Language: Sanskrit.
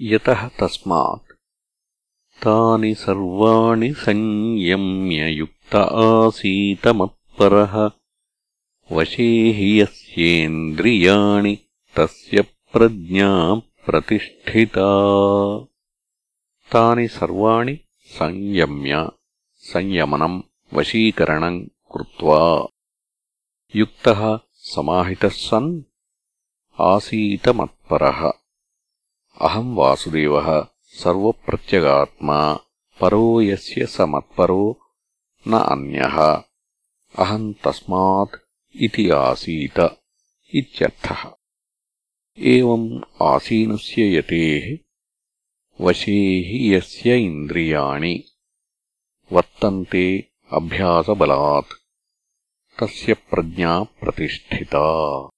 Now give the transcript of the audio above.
यतः तस्मात्। तानि सर्वाणि संयम्ययुक्त आसीतमत्परः। वशे हि यस्येन्द्रियाणि तस्य प्रज्ञा प्रतिष्ठिता। तानि सर्वाणि संयम्य संयमनम् वशीकरणम् कृत्वा युक्तः समाहितः सन् आसीतमत्परः अहम् वासुदेवः सर्वप्रत्यगात्मा, परो यस्य स मत्परो न अन्यः। अहम् तस्मात् इति आसीत इत्यर्थः। एवम् आसीनस्य यतेः, वशे हि यस्य इन्द्रियाणि। वर्तन्ते अभ्यासबलात्, तस्य प्रज्ञा प्रतिष्ठिता।